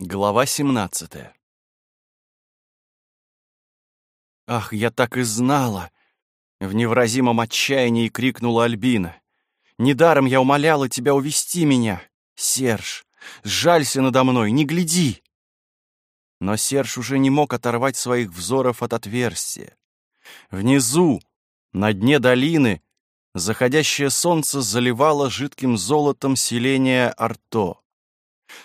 Глава 17 «Ах, я так и знала!» — в невразимом отчаянии крикнула Альбина. «Недаром я умоляла тебя увести меня! Серж, сжалься надо мной, не гляди!» Но Серж уже не мог оторвать своих взоров от отверстия. Внизу, на дне долины, заходящее солнце заливало жидким золотом селение Арто.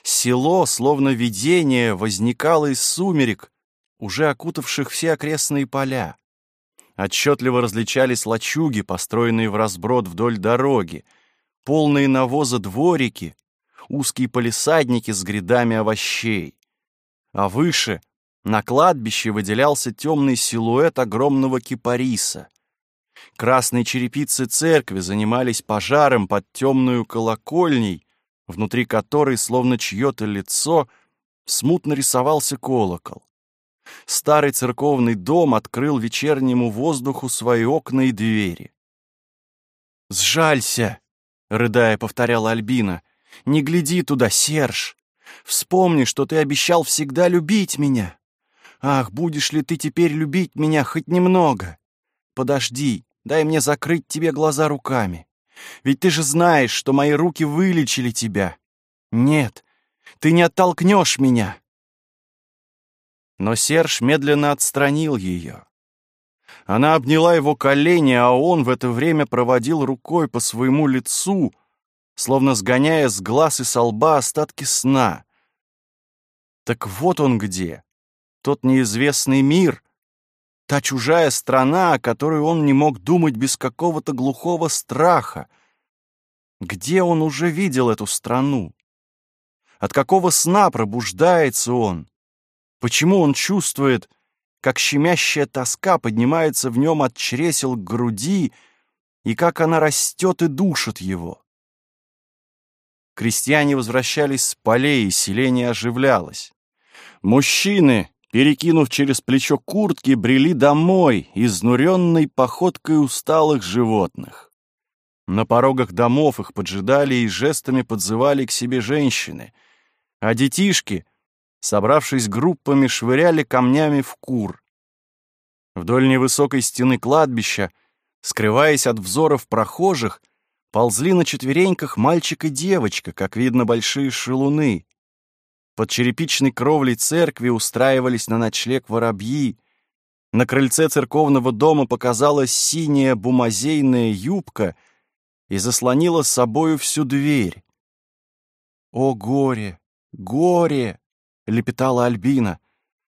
Село, словно видение, возникало из сумерек, уже окутавших все окрестные поля. Отчетливо различались лачуги, построенные в разброд вдоль дороги, полные навоза дворики, узкие полисадники с грядами овощей. А выше, на кладбище, выделялся темный силуэт огромного кипариса. Красные черепицы церкви занимались пожаром под темную колокольней, внутри которой, словно чье-то лицо, смутно рисовался колокол. Старый церковный дом открыл вечернему воздуху свои окна и двери. «Сжалься!» — рыдая повторяла Альбина. «Не гляди туда, Серж! Вспомни, что ты обещал всегда любить меня! Ах, будешь ли ты теперь любить меня хоть немного? Подожди, дай мне закрыть тебе глаза руками. Ведь ты же знаешь, что мои руки вылечили тебя. Нет, ты не оттолкнешь меня. Но Серж медленно отстранил ее. Она обняла его колени, а он в это время проводил рукой по своему лицу, словно сгоняя с глаз и со лба остатки сна. Так вот он где, тот неизвестный мир, Та чужая страна, о которой он не мог думать без какого-то глухого страха. Где он уже видел эту страну? От какого сна пробуждается он? Почему он чувствует, как щемящая тоска поднимается в нем от чресел к груди, и как она растет и душит его? Крестьяне возвращались с полей, и селение оживлялось. Мужчины, перекинув через плечо куртки, брели домой, изнуренной походкой усталых животных. На порогах домов их поджидали и жестами подзывали к себе женщины, а детишки, собравшись группами, швыряли камнями в кур. Вдоль невысокой стены кладбища, скрываясь от взоров прохожих, ползли на четвереньках мальчик и девочка, как видно, большие шелуны. Под черепичной кровлей церкви устраивались на ночлег воробьи. На крыльце церковного дома показалась синяя бумазейная юбка и заслонила с собою всю дверь. «О, горе! Горе!» — лепетала Альбина.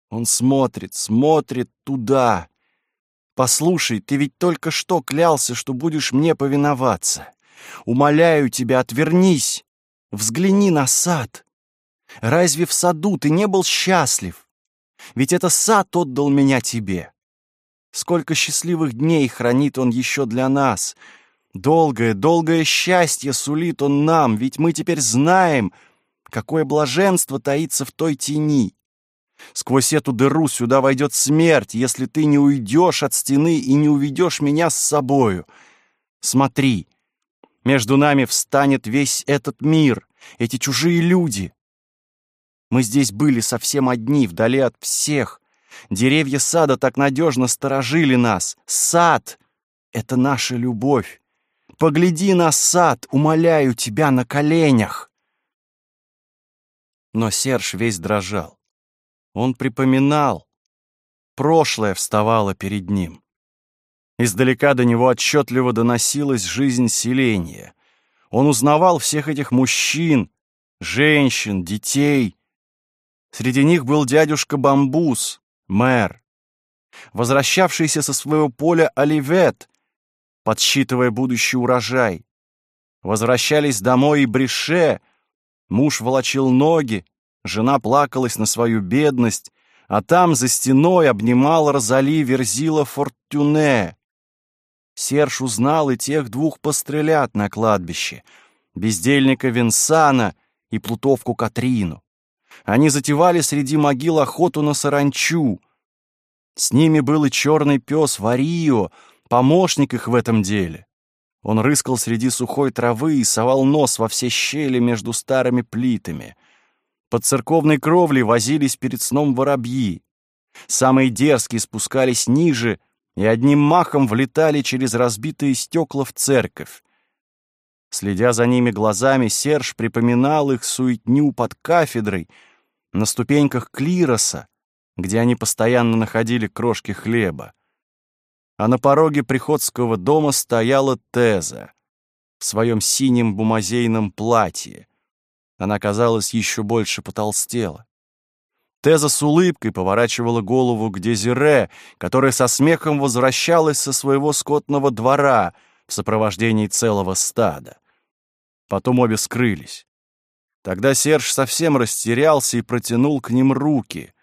«Он смотрит, смотрит туда. Послушай, ты ведь только что клялся, что будешь мне повиноваться. Умоляю тебя, отвернись, взгляни на сад». Разве в саду ты не был счастлив? Ведь это сад отдал меня тебе. Сколько счастливых дней хранит он еще для нас. Долгое, долгое счастье сулит он нам, ведь мы теперь знаем, какое блаженство таится в той тени. Сквозь эту дыру сюда войдет смерть, если ты не уйдешь от стены и не уведешь меня с собою. Смотри, между нами встанет весь этот мир, эти чужие люди. Мы здесь были совсем одни, вдали от всех. Деревья сада так надежно сторожили нас. Сад — это наша любовь. Погляди на сад, умоляю тебя на коленях. Но Серж весь дрожал. Он припоминал. Прошлое вставало перед ним. Издалека до него отчетливо доносилась жизнь селения. Он узнавал всех этих мужчин, женщин, детей — Среди них был дядюшка Бамбус, мэр. Возвращавшийся со своего поля Оливет, подсчитывая будущий урожай. Возвращались домой и Брише, муж волочил ноги, жена плакалась на свою бедность, а там за стеной обнимал Розали Верзила Фортюне. Серж узнал и тех двух пострелят на кладбище, бездельника Винсана и плутовку Катрину. Они затевали среди могил охоту на саранчу. С ними был и черный пес Варио, помощник их в этом деле. Он рыскал среди сухой травы и совал нос во все щели между старыми плитами. Под церковной кровлей возились перед сном воробьи. Самые дерзкие спускались ниже и одним махом влетали через разбитые стекла в церковь. Следя за ними глазами, Серж припоминал их суетню под кафедрой, на ступеньках клироса, где они постоянно находили крошки хлеба. А на пороге приходского дома стояла Теза в своем синем бумазейном платье. Она, казалось, еще больше потолстела. Теза с улыбкой поворачивала голову к Дезире, которая со смехом возвращалась со своего скотного двора в сопровождении целого стада. Потом обе скрылись. Тогда Серж совсем растерялся и протянул к ним руки.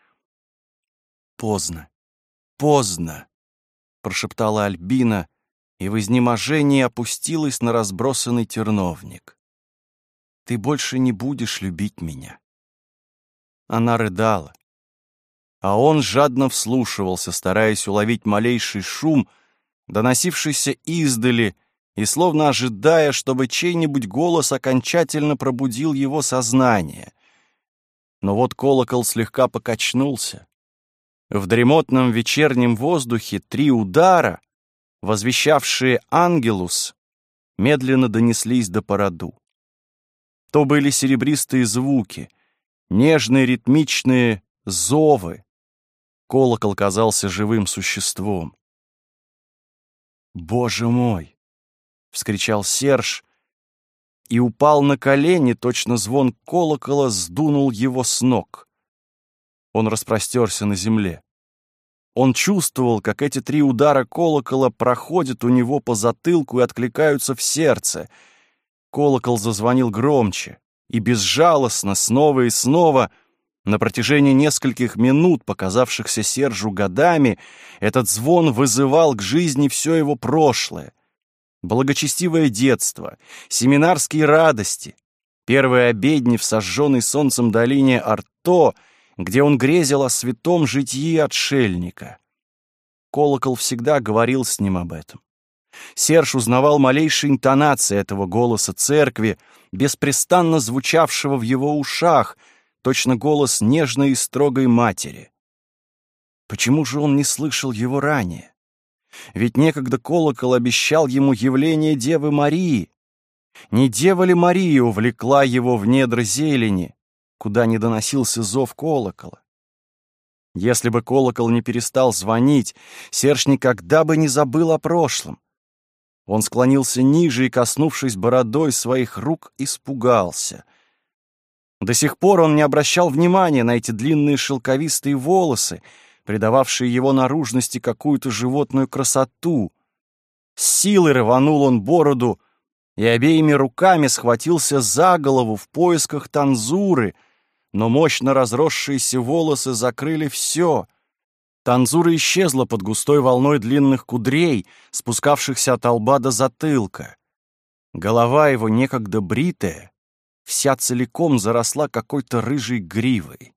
«Поздно, поздно», — прошептала Альбина, и в изнеможении опустилась на разбросанный терновник. «Ты больше не будешь любить меня». Она рыдала. А он жадно вслушивался, стараясь уловить малейший шум, доносившийся издали, и словно ожидая, чтобы чей-нибудь голос окончательно пробудил его сознание. Но вот колокол слегка покачнулся. В дремотном вечернем воздухе три удара, возвещавшие «Ангелус», медленно донеслись до породу. То были серебристые звуки, нежные ритмичные зовы. Колокол казался живым существом. «Боже мой!» — вскричал Серж и упал на колени, точно звон колокола сдунул его с ног. Он распростерся на земле. Он чувствовал, как эти три удара колокола проходят у него по затылку и откликаются в сердце. Колокол зазвонил громче и безжалостно, снова и снова, на протяжении нескольких минут, показавшихся Сержу годами, этот звон вызывал к жизни все его прошлое благочестивое детство, семинарские радости, первые обедни в сожженной солнцем долине Арто, где он грезил о святом житии отшельника. Колокол всегда говорил с ним об этом. Серж узнавал малейшие интонации этого голоса церкви, беспрестанно звучавшего в его ушах, точно голос нежной и строгой матери. Почему же он не слышал его ранее? Ведь некогда колокол обещал ему явление Девы Марии. Не Дева ли Мария увлекла его в недра зелени, куда не доносился зов колокола? Если бы колокол не перестал звонить, Серж никогда бы не забыл о прошлом. Он склонился ниже и, коснувшись бородой своих рук, испугался. До сих пор он не обращал внимания на эти длинные шелковистые волосы, придававшие его наружности какую-то животную красоту. С силой рванул он бороду и обеими руками схватился за голову в поисках танзуры, но мощно разросшиеся волосы закрыли все. Танзура исчезла под густой волной длинных кудрей, спускавшихся от лба до затылка. Голова его, некогда бритая, вся целиком заросла какой-то рыжей гривой.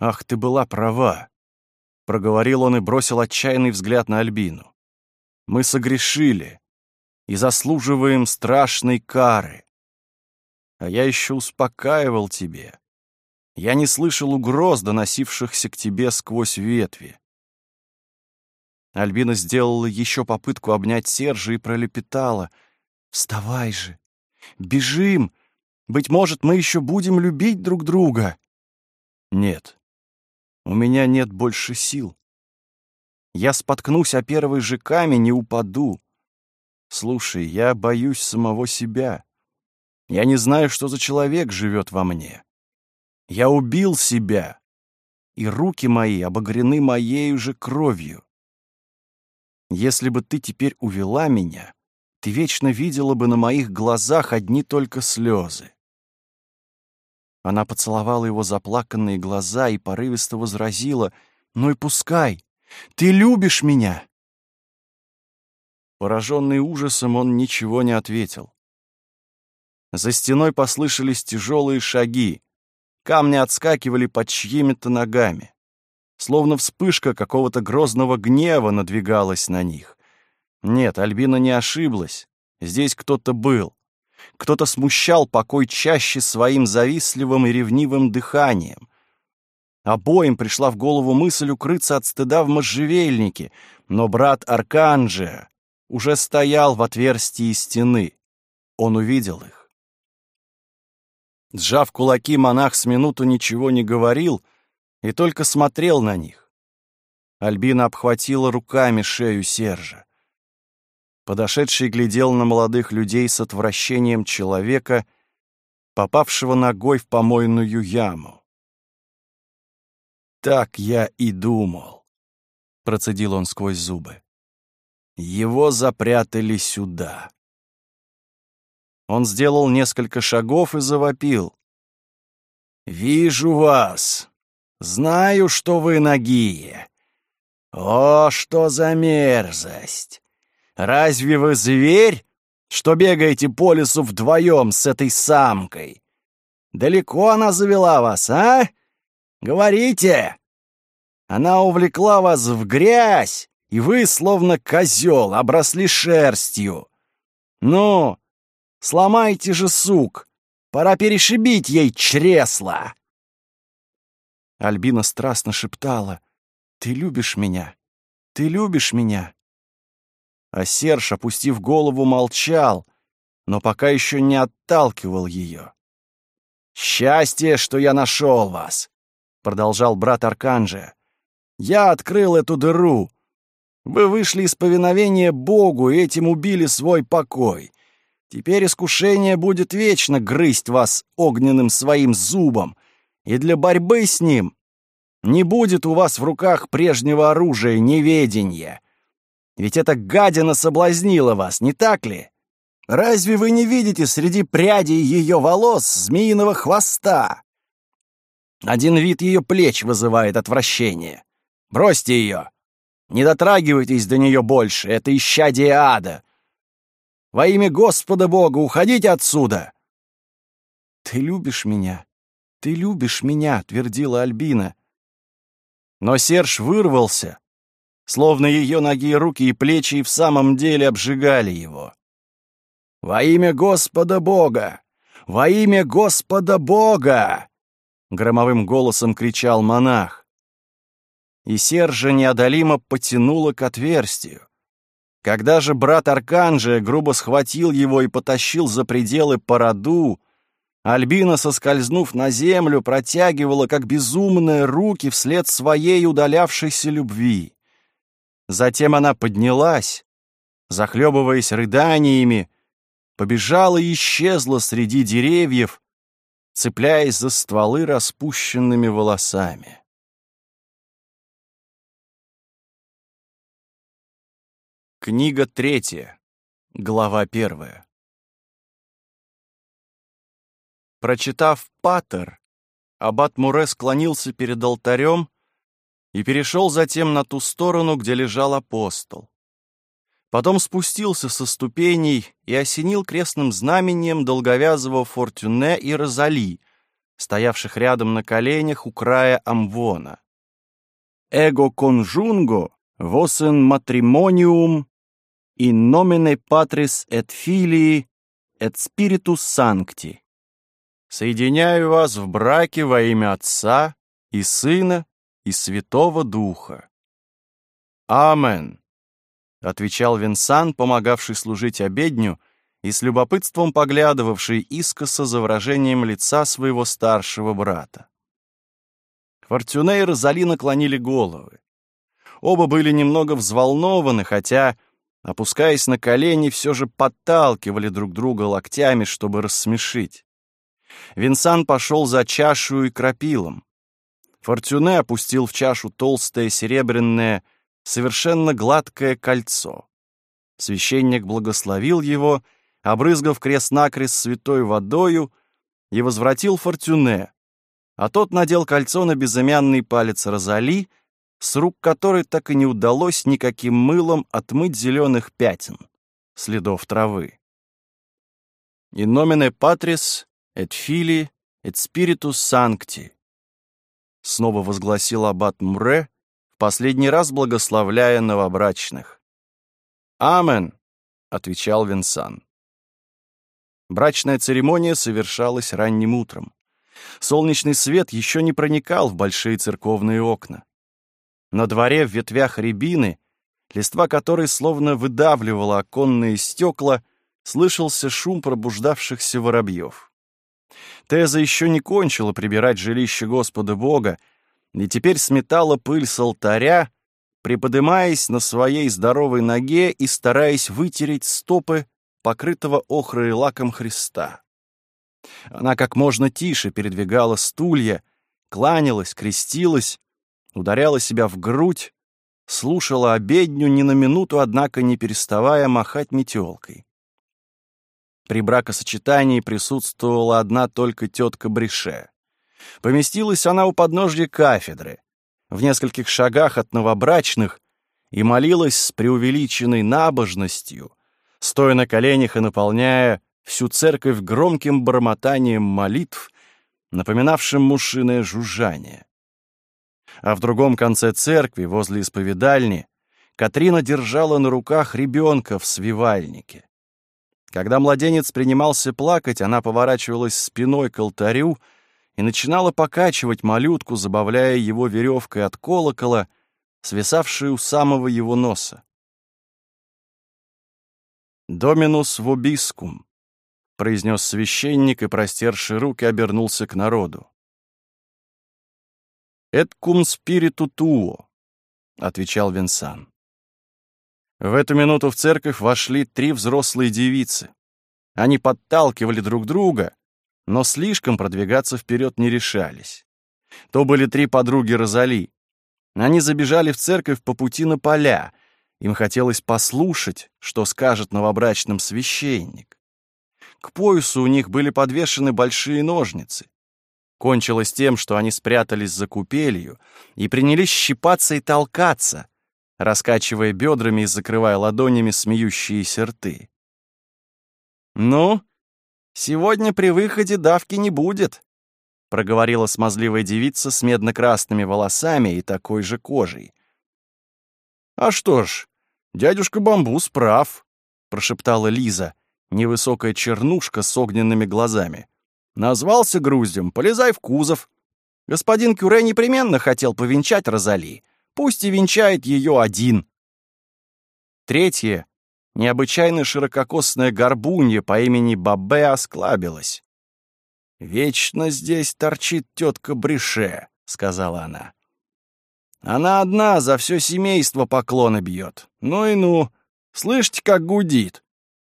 «Ах, ты была права!» — проговорил он и бросил отчаянный взгляд на Альбину. «Мы согрешили и заслуживаем страшной кары. А я еще успокаивал тебе. Я не слышал угроз, доносившихся к тебе сквозь ветви». Альбина сделала еще попытку обнять Сержа и пролепетала. «Вставай же! Бежим! Быть может, мы еще будем любить друг друга!» «Нет, у меня нет больше сил. Я споткнусь о первый же камень и упаду. Слушай, я боюсь самого себя. Я не знаю, что за человек живет во мне. Я убил себя, и руки мои обогрены моей же кровью. Если бы ты теперь увела меня, ты вечно видела бы на моих глазах одни только слезы. Она поцеловала его заплаканные глаза и порывисто возразила, «Ну и пускай! Ты любишь меня!» Пораженный ужасом, он ничего не ответил. За стеной послышались тяжелые шаги. Камни отскакивали под чьими-то ногами. Словно вспышка какого-то грозного гнева надвигалась на них. Нет, Альбина не ошиблась. Здесь кто-то был. Кто-то смущал покой чаще своим завистливым и ревнивым дыханием. Обоим пришла в голову мысль укрыться от стыда в можжевельнике, но брат Арканджия уже стоял в отверстии стены. Он увидел их. Сжав кулаки, монах с минуту ничего не говорил и только смотрел на них. Альбина обхватила руками шею Сержа. Подошедший глядел на молодых людей с отвращением человека, попавшего ногой в помойную яму. «Так я и думал», — процедил он сквозь зубы. «Его запрятали сюда». Он сделал несколько шагов и завопил. «Вижу вас. Знаю, что вы нагие. О, что за мерзость! Разве вы зверь, что бегаете по лесу вдвоем с этой самкой? Далеко она завела вас, а? Говорите! Она увлекла вас в грязь, и вы, словно козел, обросли шерстью. Ну, сломайте же сук, пора перешибить ей чресло. Альбина страстно шептала. «Ты любишь меня? Ты любишь меня?» А Серж, опустив голову, молчал, но пока еще не отталкивал ее. «Счастье, что я нашел вас!» — продолжал брат Арканджия. «Я открыл эту дыру. Вы вышли из повиновения Богу и этим убили свой покой. Теперь искушение будет вечно грызть вас огненным своим зубом, и для борьбы с ним не будет у вас в руках прежнего оружия неведения. Ведь эта гадина соблазнила вас, не так ли? Разве вы не видите среди прядей ее волос змеиного хвоста? Один вид ее плеч вызывает отвращение. Бросьте ее. Не дотрагивайтесь до нее больше, это исчадие ада. Во имя Господа Бога уходите отсюда!» «Ты любишь меня, ты любишь меня», — твердила Альбина. Но Серж вырвался, словно ее ноги, руки и плечи и в самом деле обжигали его. «Во имя Господа Бога! Во имя Господа Бога!» Громовым голосом кричал монах. И Сержа неодолимо потянуло к отверстию. Когда же брат Арканджия грубо схватил его и потащил за пределы породу, Альбина, соскользнув на землю, протягивала, как безумные руки, вслед своей удалявшейся любви. Затем она поднялась, захлебываясь рыданиями, побежала и исчезла среди деревьев, цепляясь за стволы распущенными волосами. Книга третья, глава первая. Прочитав «Патер», аббат Муре склонился перед алтарем и перешел затем на ту сторону, где лежал апостол. Потом спустился со ступеней и осенил крестным знамением долговязого Фортюне и Розали, стоявших рядом на коленях у края амвона. «Эго конжунго, восен матримониум, in nomine Patris et Filii et Spiritus Sancti». «Соединяю вас в браке во имя Отца и Сына и Святого Духа. Амен, отвечал Винсан, помогавший служить обедню и с любопытством поглядывавший искоса за выражением лица своего старшего брата. Фортюне и Розали наклонили головы. Оба были немного взволнованы, хотя, опускаясь на колени, все же подталкивали друг друга локтями, чтобы рассмешить. Винсан пошел за чашу и крапилом. Фортюне опустил в чашу толстое серебряное, совершенно гладкое кольцо. Священник благословил его, обрызгав крест-накрест святой водою, и возвратил Фортюне, а тот надел кольцо на безымянный палец Розали, с рук которой так и не удалось никаким мылом отмыть зеленых пятен, следов травы. «In nomine Patris et Filii et Spiritus Sancti», — снова возгласил аббат Мре, в последний раз благословляя новобрачных. «Амен», — отвечал Винсан. Брачная церемония совершалась ранним утром. Солнечный свет еще не проникал в большие церковные окна. На дворе в ветвях рябины, листва которой словно выдавливала оконные стекла, слышался шум пробуждавшихся воробьев. Теза еще не кончила прибирать жилище Господа Бога, и теперь сметала пыль с алтаря, приподымаясь на своей здоровой ноге и стараясь вытереть стопы покрытого охрой лаком Христа. Она как можно тише передвигала стулья, кланялась, крестилась, ударяла себя в грудь, слушала обедню ни на минуту, однако не переставая махать метелкой. При бракосочетании присутствовала одна только тетка Брише. Поместилась она у подножья кафедры, в нескольких шагах от новобрачных, и молилась с преувеличенной набожностью, стоя на коленях и наполняя всю церковь громким бормотанием молитв, напоминавшим мушиное жужжание. А в другом конце церкви, возле исповедальни, Катрина держала на руках ребенка в свивальнике. Когда младенец принимался плакать, она поворачивалась спиной к алтарю и начинала покачивать малютку, забавляя его веревкой от колокола, свисавшей у самого его носа. «Доминус вобискум», — произнес священник и, простерши руки, обернулся к народу. «Et cum spiritu tuo», — отвечал Винсан. В эту минуту в церковь вошли три взрослые девицы. Они подталкивали друг друга, но слишком продвигаться вперед не решались. То были три подруги Розали. Они забежали в церковь по пути на поля, им хотелось послушать, что скажет новобрачным священник. К поясу у них были подвешены большие ножницы. Кончилось тем, что они спрятались за купелью и принялись щипаться и толкаться, раскачивая бедрами и закрывая ладонями смеющиеся рты. «Ну, сегодня при выходе давки не будет», — проговорила смазливая девица с медно-красными волосами и такой же кожей. «А что ж, «Дядюшка Бамбус прав», — прошептала Лиза, невысокая чернушка с огненными глазами. «Назвался груздем, полезай в кузов. Господин Кюре непременно хотел повенчать Розали. Пусть и венчает ее один». Третье, необычайно ширококосная горбунья по имени Бабе осклабилась. «Вечно здесь торчит тетка Брише», — сказала она. Она одна за все семейство поклоны бьет. Ну и ну. Слышите, как гудит?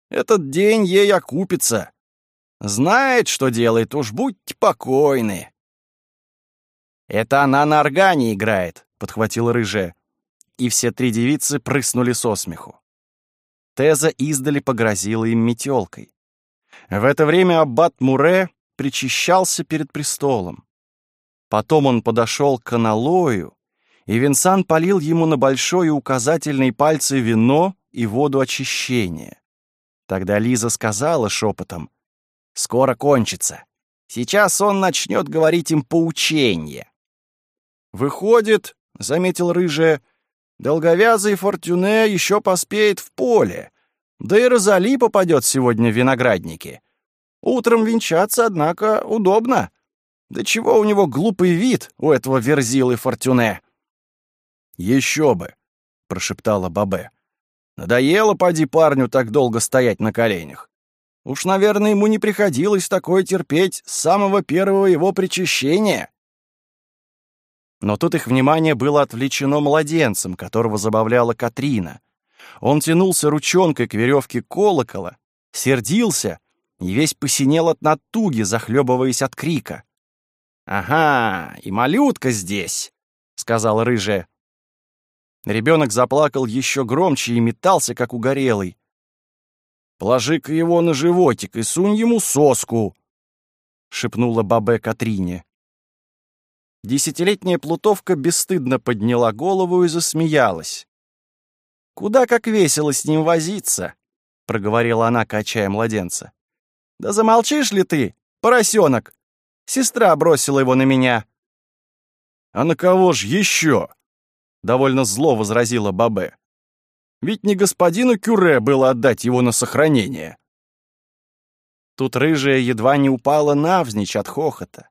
Этот день ей окупится. Знает, что делает, уж будьте покойны. Это она на органе играет, подхватила рыжая. И все три девицы прыснули со смеху. Теза издали погрозила им метелкой. В это время аббат Муре причащался перед престолом. Потом он подошел к аналою, и Винсан полил ему на большой и указательный пальцы вино и воду очищения. Тогда Лиза сказала шепотом, «Скоро кончится. Сейчас он начнет говорить им поучение». «Выходит, — заметил рыжая, — долговязый Фортюне еще поспеет в поле, да и Розали попадет сегодня в виноградники. Утром венчаться, однако, удобно. Да чего у него глупый вид, у этого верзилы Фортюне?» «Еще бы!» — прошептала Бабе. «Надоело, поди парню, так долго стоять на коленях. Уж, наверное, ему не приходилось такое терпеть с самого первого его причащения». Но тут их внимание было отвлечено младенцем, которого забавляла Катрина. Он тянулся ручонкой к веревке колокола, сердился и весь посинел от натуги, захлебываясь от крика. «Ага, и малютка здесь», — сказала рыжая. Ребенок заплакал еще громче и метался, как угорелый. «Положи-ка его на животик и сунь ему соску!» — шепнула бабе Катрине. Десятилетняя плутовка бесстыдно подняла голову и засмеялась. «Куда как весело с ним возиться!» — проговорила она, качая младенца. «Да замолчишь ли ты, поросенок? Сестра бросила его на меня». «А на кого ж еще?» довольно зло возразила Бабе. Ведь не господину Кюре было отдать его на сохранение. Тут рыжая едва не упала навзничь от хохота.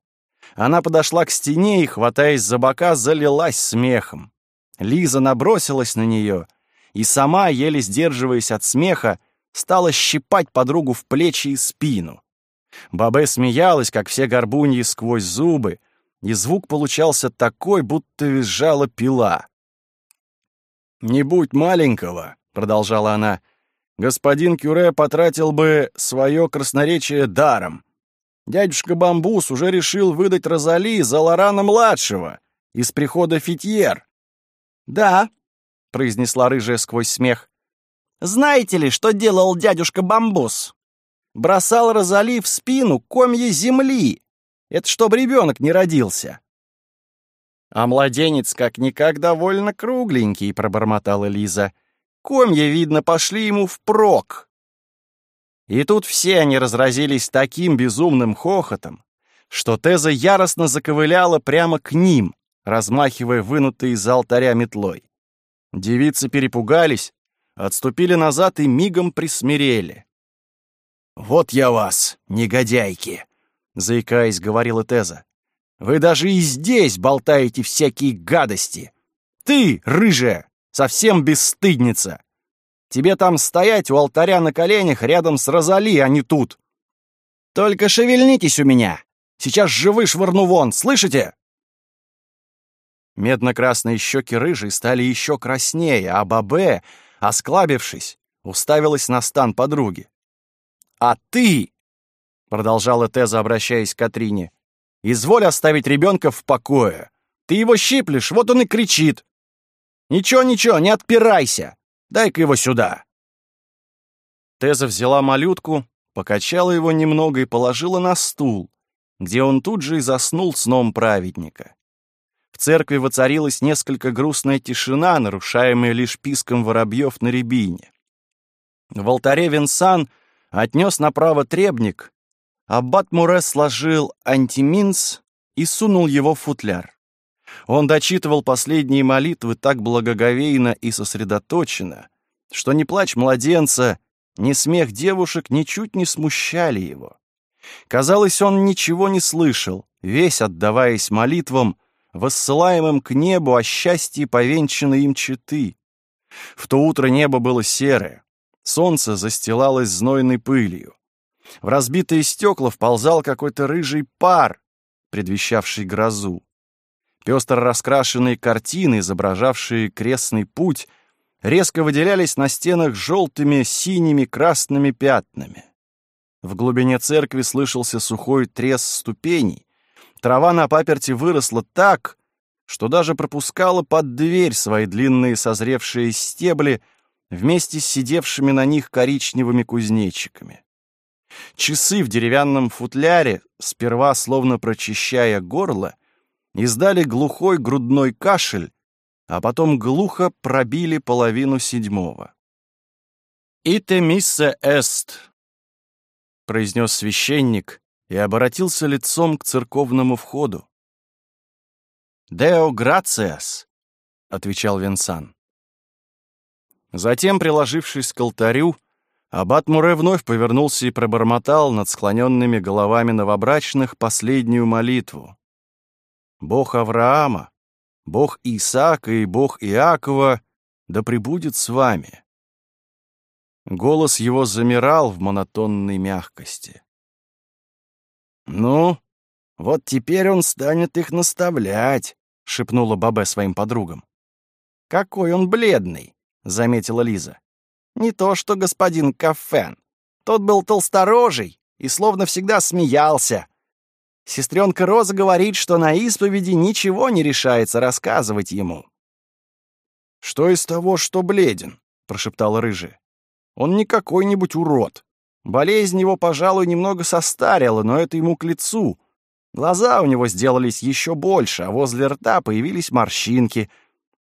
Она подошла к стене и, хватаясь за бока, залилась смехом. Лиза набросилась на нее и сама, еле сдерживаясь от смеха, стала щипать подругу в плечи и спину. Бабе смеялась, как все горбуньи, сквозь зубы, и звук получался такой, будто визжала пила. «Не будь маленького», — продолжала она, — «господин Кюре потратил бы свое красноречие даром. Дядюшка Бамбус уже решил выдать Розали за Лорана-младшего из прихода Фитьер». «Да», — произнесла рыжая сквозь смех. «Знаете ли, что делал дядюшка Бамбус? Бросал Розали в спину комья земли. Это чтоб ребенок не родился». «А младенец как-никак довольно кругленький», — пробормотала Лиза. «Комья, видно, пошли ему впрок». И тут все они разразились таким безумным хохотом, что Теза яростно заковыляла прямо к ним, размахивая вынутой из алтаря метлой. Девицы перепугались, отступили назад и мигом присмирели. «Вот я вас, негодяйки!» — заикаясь, говорила Теза. «Вы даже и здесь болтаете всякие гадости! Ты, рыжая, совсем бесстыдница! Тебе там стоять у алтаря на коленях рядом с Розали, а не тут. Только шевельнитесь у меня. Сейчас живы швырну вон, слышите?» Медно-красные щеки рыжей стали еще краснее, а Бабе, осклабившись, уставилась на стан подруги. «А ты!» — продолжала Теза, обращаясь к Катрине. «Изволь оставить ребенка в покое. Ты его щиплешь, вот он и кричит. Ничего-ничего, не отпирайся. Дай-ка его сюда!» Теза взяла малютку, покачала его немного и положила на стул, где он тут же и заснул сном праведника. В церкви воцарилась несколько грустная тишина, нарушаемая лишь писком воробьев на рябине. В алтаре Винсан отнес направо требник, аббат Муре сложил антиминс и сунул его в футляр. Он дочитывал последние молитвы так благоговейно и сосредоточенно, что ни плач младенца, ни смех девушек ничуть не смущали его. Казалось, он ничего не слышал, весь отдаваясь молитвам, воссылаемым к небу о счастье повенчанной им читы. В то утро небо было серое, солнце застилалось знойной пылью. В разбитые стекла вползал какой-то рыжий пар, предвещавший грозу. Пестро раскрашенные картины, изображавшие крестный путь, резко выделялись на стенах желтыми, синими, красными пятнами. В глубине церкви слышался сухой треск ступеней. Трава на паперти выросла так, что даже пропускала под дверь свои длинные созревшие стебли вместе с сидевшими на них коричневыми кузнечиками. Часы в деревянном футляре, сперва словно прочищая горло, издали глухой грудной кашель, а потом глухо пробили половину седьмого. «Ите миссе эст», — произнес священник и обратился лицом к церковному входу. «Део грациас», — отвечал Винсан. Затем, приложившись к алтарю, Аббат Муре вновь повернулся и пробормотал над склоненными головами новобрачных последнюю молитву. Бог Авраама, Бог Исаака и Бог Иакова да пребудет с вами. Голос его замирал в монотонной мягкости. «Ну, вот теперь он станет их наставлять», — шепнула Бабе своим подругам. «Какой он бледный», — заметила Лиза. «Не то что господин Кафен. Тот был толсторожий и словно всегда смеялся, Сестренка Роза говорит, что на исповеди ничего не решается рассказывать ему. «Что из того, что бледен?» — прошептала рыжая. «Он не какой-нибудь урод. Болезнь его, пожалуй, немного состарила, но это ему к лицу. Глаза у него сделались еще больше, а возле рта появились морщинки.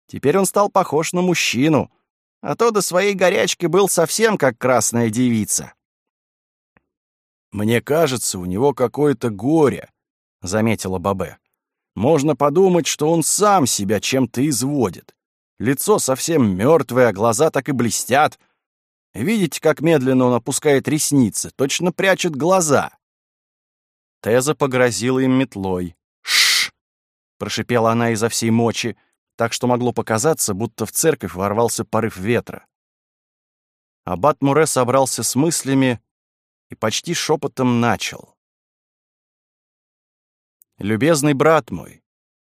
Теперь он стал похож на мужчину, а то до своей горячки был совсем как красная девица. «Мне кажется, у него какое-то горе», — заметила Бабе. «Можно подумать, что он сам себя чем-то изводит. Лицо совсем мертвое, а глаза так и блестят. Видите, как медленно он опускает ресницы, точно прячет глаза. Теза погрозила им метлой. «Шш!» — прошипела она изо всей мочи, так что могло показаться, будто в церковь ворвался порыв ветра. Аббат Муре собрался с мыслями и почти шепотом начал. «Любезный брат мой,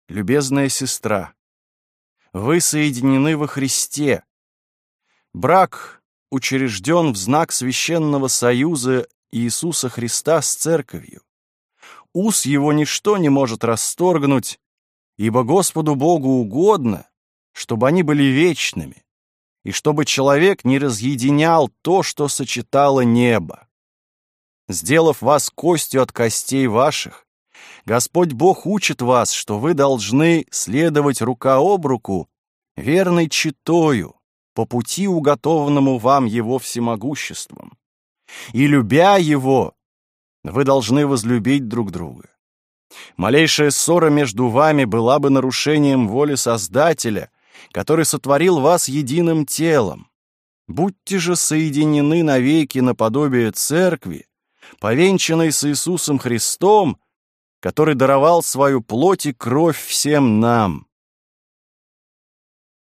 любезная сестра, вы соединены во Христе. Брак учрежден в знак священного союза Иисуса Христа с Церковью. Ус его ничто не может расторгнуть, ибо Господу Богу угодно, чтобы они были вечными, и чтобы человек не разъединял то, что сочетало небо. Сделав вас костью от костей ваших, Господь Бог учит вас, что вы должны следовать рука об руку верной читою по пути, уготованному вам Его всемогуществом. И, любя Его, вы должны возлюбить друг друга. Малейшая ссора между вами была бы нарушением воли Создателя, который сотворил вас единым телом. Будьте же соединены навеки наподобие Церкви, повенчанной с Иисусом Христом, который даровал свою плоть и кровь всем нам.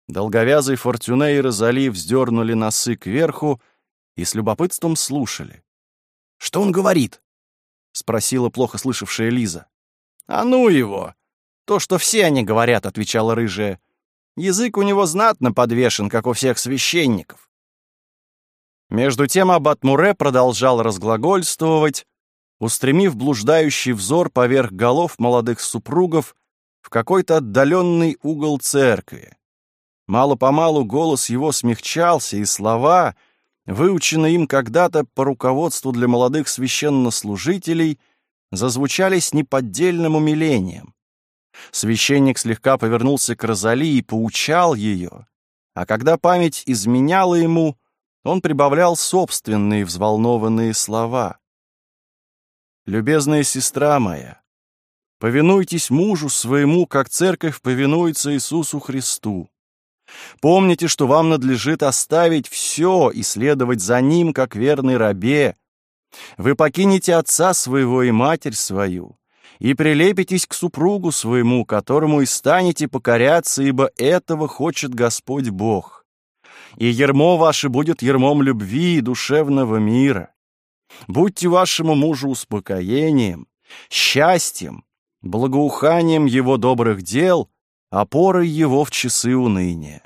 Долговязый Фортюне и Розали вздернули носы кверху и с любопытством слушали. «Что он говорит?» — спросила плохо слышавшая Лиза. «А ну его! То, что все они говорят», — отвечала рыжая. «Язык у него знатно подвешен, как у всех священников». Между тем аббат Муре продолжал разглагольствовать, устремив блуждающий взор поверх голов молодых супругов в какой-то отдаленный угол церкви. Мало-помалу голос его смягчался, и слова, выученные им когда-то по руководству для молодых священнослужителей, зазвучали с неподдельным умилением. Священник слегка повернулся к Розали и поучал ее, а когда память изменяла ему, он прибавлял собственные взволнованные слова. «Любезная сестра моя, повинуйтесь мужу своему, как церковь повинуется Иисусу Христу. Помните, что вам надлежит оставить все и следовать за ним, как верный рабе. Вы покинете отца своего и матерь свою, и прилепитесь к супругу своему, которому и станете покоряться, ибо этого хочет Господь Бог. И ермо ваше будет ермом любви и душевного мира. Будьте вашему мужу успокоением, счастьем, благоуханием его добрых дел — опорой его в часы уныния.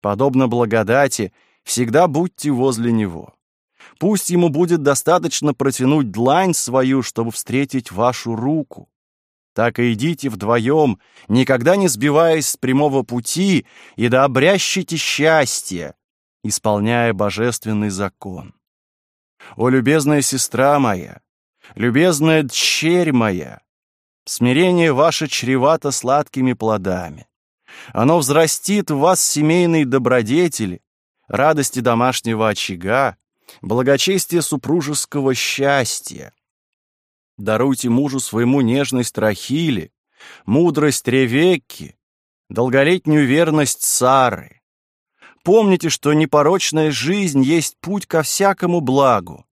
Подобно благодати, всегда будьте возле него. Пусть ему будет достаточно протянуть длань свою, чтобы встретить вашу руку. Так и идите вдвоем, никогда не сбиваясь с прямого пути, и да обрящите счастье, исполняя божественный закон. О, любезная сестра моя, любезная дщерь моя, Смирение ваше чревато сладкими плодами. Оно взрастит в вас семейные добродетели, радости домашнего очага, благочестие супружеского счастья. Даруйте мужу своему нежность Рахили, мудрость Ревекки, долголетнюю верность Сары. Помните, что непорочная жизнь есть путь ко всякому благу,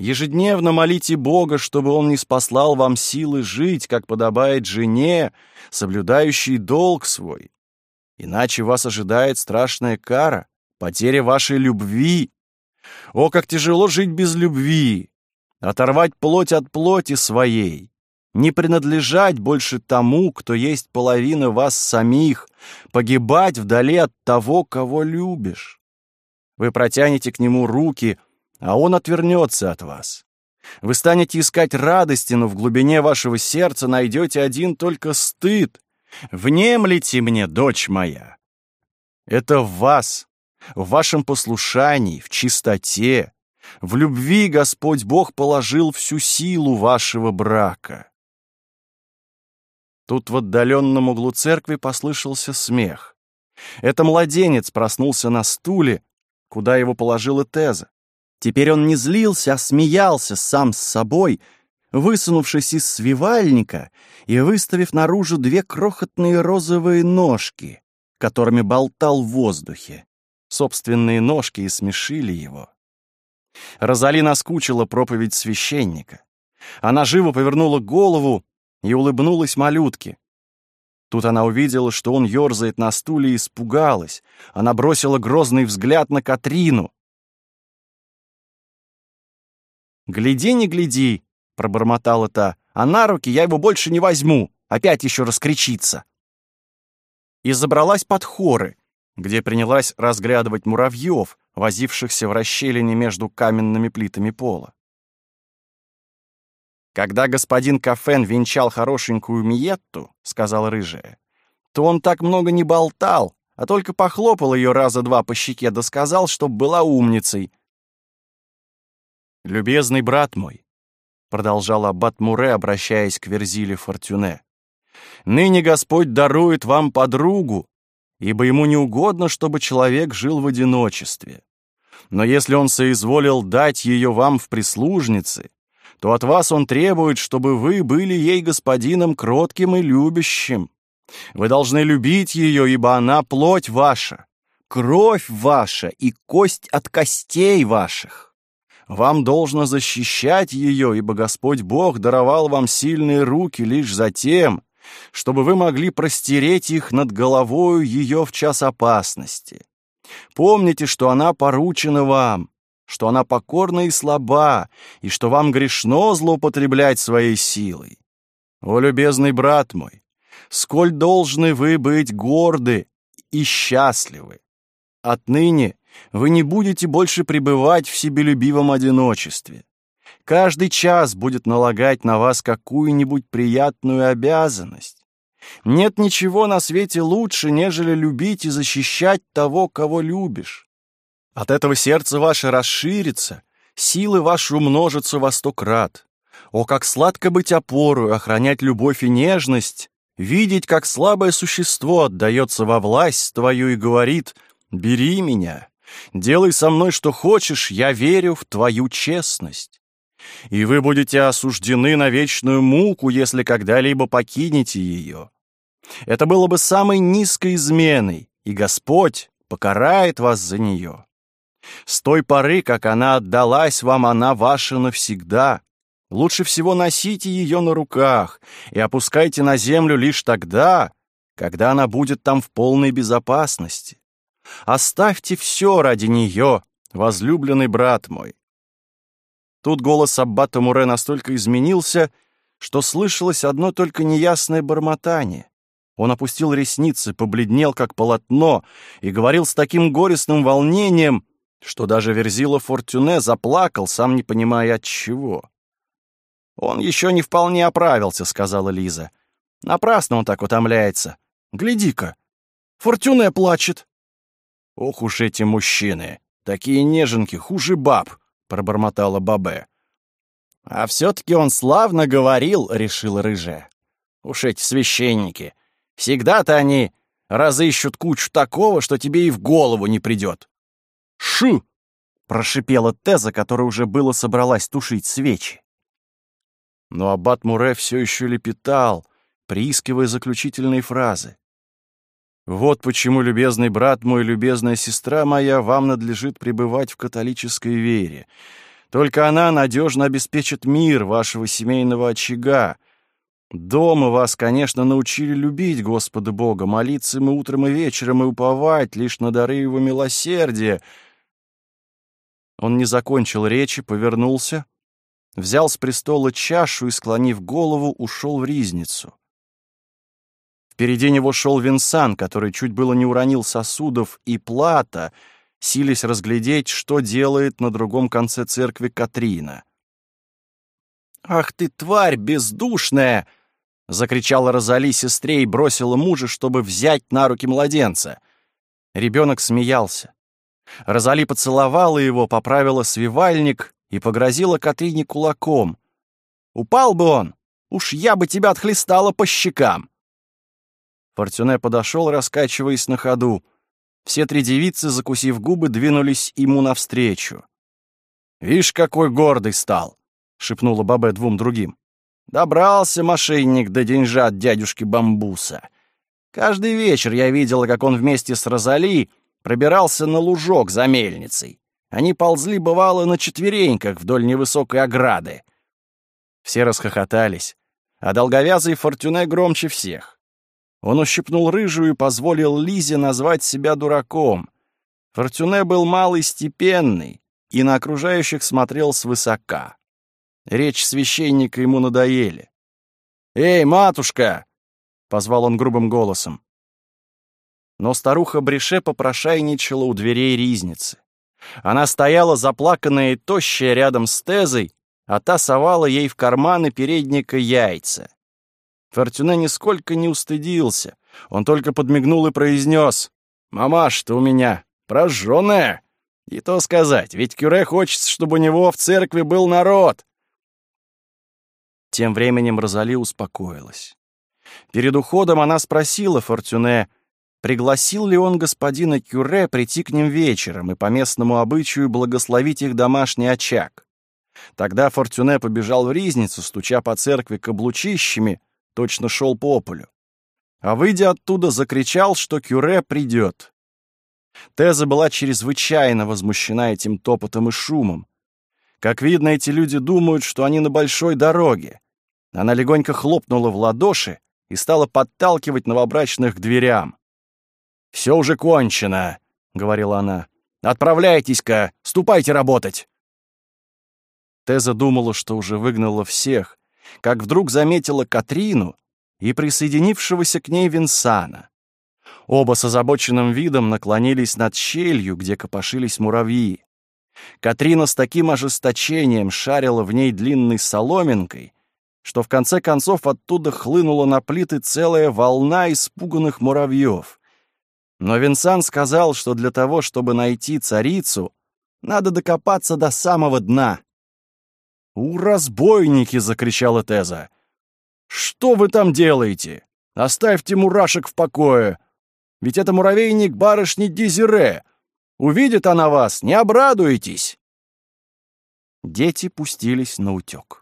Ежедневно молите Бога, чтобы Он не спаслал вам силы жить, как подобает жене, соблюдающей долг свой. Иначе вас ожидает страшная кара, потеря вашей любви. О, как тяжело жить без любви! Оторвать плоть от плоти своей, не принадлежать больше тому, кто есть половина вас самих, погибать вдали от того, кого любишь. Вы протянете к нему руки — а он отвернется от вас. Вы станете искать радости, но в глубине вашего сердца найдете один только стыд. Внемлите мне, дочь моя. Это в вас, в вашем послушании, в чистоте, в любви Господь Бог положил всю силу вашего брака. Тут в отдаленном углу церкви послышался смех. Это младенец проснулся на стуле, куда его положила Теза. Теперь он не злился, а смеялся сам с собой, высунувшись из свивальника и выставив наружу две крохотные розовые ножки, которыми болтал в воздухе. Собственные ножки и смешили его. Розали наскучила проповедь священника. Она живо повернула голову и улыбнулась малютке. Тут она увидела, что он ерзает на стуле и испугалась. Она бросила грозный взгляд на Катрину. «Гляди, не гляди!» — пробормотала та. «А на руки я его больше не возьму! Опять еще раскричится!» И забралась под хоры, где принялась разглядывать муравьев, возившихся в расщелине между каменными плитами пола. «Когда господин Кафен венчал хорошенькую Миетту, — сказал рыжая, — то он так много не болтал, а только похлопал ее раза два по щеке да сказал, чтоб была умницей. «Любезный брат мой», — продолжал аббат Муре, обращаясь к Верзиле Фортюне, — «ныне Господь дарует вам подругу, ибо ему не угодно, чтобы человек жил в одиночестве. Но если он соизволил дать ее вам в прислужницы, то от вас он требует, чтобы вы были ей господином кротким и любящим. Вы должны любить ее, ибо она плоть ваша, кровь ваша и кость от костей ваших. Вам должно защищать ее, ибо Господь Бог даровал вам сильные руки лишь за тем, чтобы вы могли простереть их над головою ее в час опасности. Помните, что она поручена вам, что она покорна и слаба, и что вам грешно злоупотреблять своей силой. О, любезный брат мой, сколь должны вы быть горды и счастливы. Отныне вы не будете больше пребывать в себелюбивом одиночестве. Каждый час будет налагать на вас какую-нибудь приятную обязанность. Нет ничего на свете лучше, нежели любить и защищать того, кого любишь. От этого сердце ваше расширится, силы ваши умножатся во сто крат. О, как сладко быть опорою, охранять любовь и нежность, видеть, как слабое существо отдается во власть твою и говорит «Бери меня, делай со мной, что хочешь, я верю в твою честность». И вы будете осуждены на вечную муку, если когда-либо покинете ее. Это было бы самой низкой изменой, и Господь покарает вас за нее. С той поры, как она отдалась вам, она ваша навсегда. Лучше всего носите ее на руках и опускайте на землю лишь тогда, когда она будет там в полной безопасности. Оставьте все ради нее, возлюбленный брат мой. Тут голос Аббата Муре настолько изменился, что слышалось одно только неясное бормотание. Он опустил ресницы, побледнел, как полотно, и говорил с таким горестным волнением, что даже Верзила Фортюне заплакал, сам не понимая от чего. «Он еще не вполне оправился», — сказала Лиза. «Напрасно он так утомляется. Гляди-ка, Фортюне плачет». «Ох уж эти мужчины! Такие неженки, хуже баб!» — пробормотала Бабе. «А все-таки он славно говорил», — решила Рыжая. «Уж эти священники! Всегда-то они разыщут кучу такого, что тебе и в голову не придет. «Шу!» — прошипела Теза, которая уже было собралась тушить свечи. Но аббат Муре все еще лепетал, приискивая заключительные фразы. «Вот почему, любезный брат мой, любезная сестра моя, вам надлежит пребывать в католической вере. Только она надежно обеспечит мир вашего семейного очага. Дома вас, конечно, научили любить Господа Бога, молиться ему утром и вечером и уповать лишь на дары его милосердия». Он не закончил речи, повернулся, взял с престола чашу и, склонив голову, ушел в ризницу. Впереди него шел Винсан, который чуть было не уронил сосудов и плата, сились разглядеть, что делает на другом конце церкви Катрина. «Ах ты, тварь бездушная!» — закричала Розали сестре и бросила мужа, чтобы взять на руки младенца. Ребенок смеялся. Розали поцеловала его, поправила свивальник и погрозила Катрине кулаком. «Упал бы он! Уж я бы тебя отхлестала по щекам!» Фортюне подошел, раскачиваясь на ходу. Все три девицы, закусив губы, двинулись ему навстречу. «Вишь, какой гордый стал!» — шепнула Бабе двум другим. «Добрался мошенник до деньжат дядюшки Бамбуса. Каждый вечер я видела, как он вместе с Розали пробирался на лужок за мельницей. Они ползли, бывало, на четвереньках вдоль невысокой ограды. Все расхохотались, а долговязый Фортюне громче всех. Он ущипнул рыжую и позволил Лизе назвать себя дураком. Фортюне был малый степенный и на окружающих смотрел свысока. Речь священника ему надоели. «Эй, матушка!» — позвал он грубым голосом. Но старуха Брише попрошайничала у дверей ризницы. Она стояла заплаканная и тощая рядом с Тезой, а та совала ей в карманы передника яйца. Фортюне нисколько не устыдился. Он только подмигнул и произнес. «Мамаш-то у меня прожжённая!» И то сказать, ведь Кюре хочется, чтобы у него в церкви был народ. Тем временем Розали успокоилась. Перед уходом она спросила Фортюне, пригласил ли он господина Кюре прийти к ним вечером и по местному обычаю благословить их домашний очаг. Тогда Фортюне побежал в ризницу, стуча по церкви каблучищами, точно шел по полю. А выйдя оттуда, закричал, что Кюре придет. Теза была чрезвычайно возмущена этим топотом и шумом. Как видно, эти люди думают, что они на большой дороге. Она легонько хлопнула в ладоши и стала подталкивать новобрачных к дверям. «Все уже кончено», — говорила она. «Отправляйтесь-ка, ступайте работать». Теза думала, что уже выгнала всех, как вдруг заметила Катрину и присоединившегося к ней Винсана. Оба с озабоченным видом наклонились над щелью, где копошились муравьи. Катрина с таким ожесточением шарила в ней длинной соломинкой, что в конце концов оттуда хлынула на плиты целая волна испуганных муравьев. Но Винсан сказал, что для того, чтобы найти царицу, надо докопаться до самого дна. «У, разбойники!» — закричала Теза. «Что вы там делаете? Оставьте мурашек в покое! Ведь это муравейник барышни Дезире. Увидит она вас, не обрадуетесь!» Дети пустились на утек.